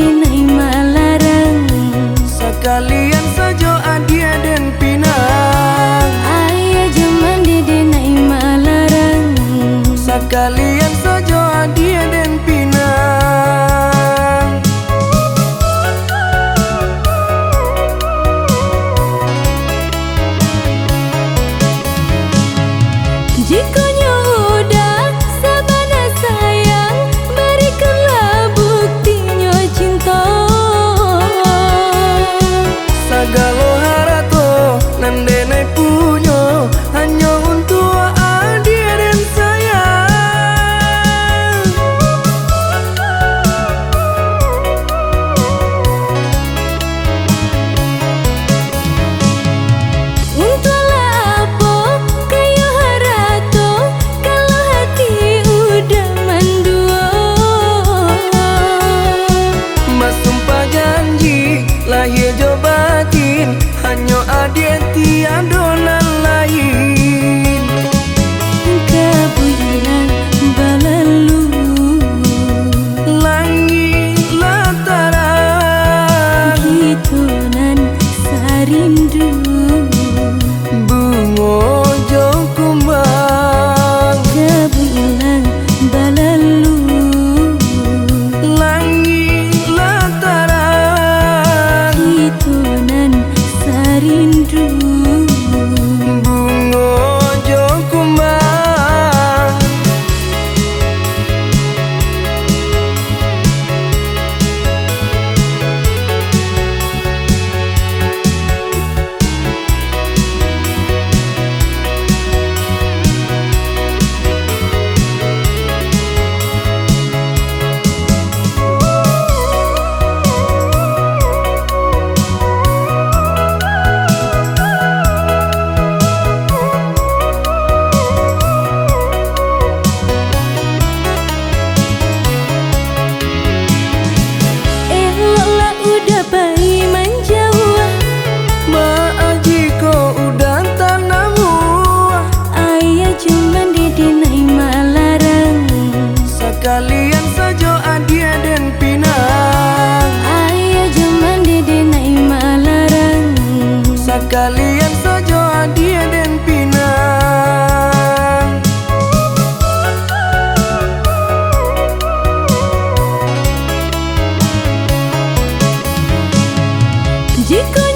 kinai malarang Sekalian saja adia dan pinang. Ayah jaman di nai malarang Sekalian Дикой.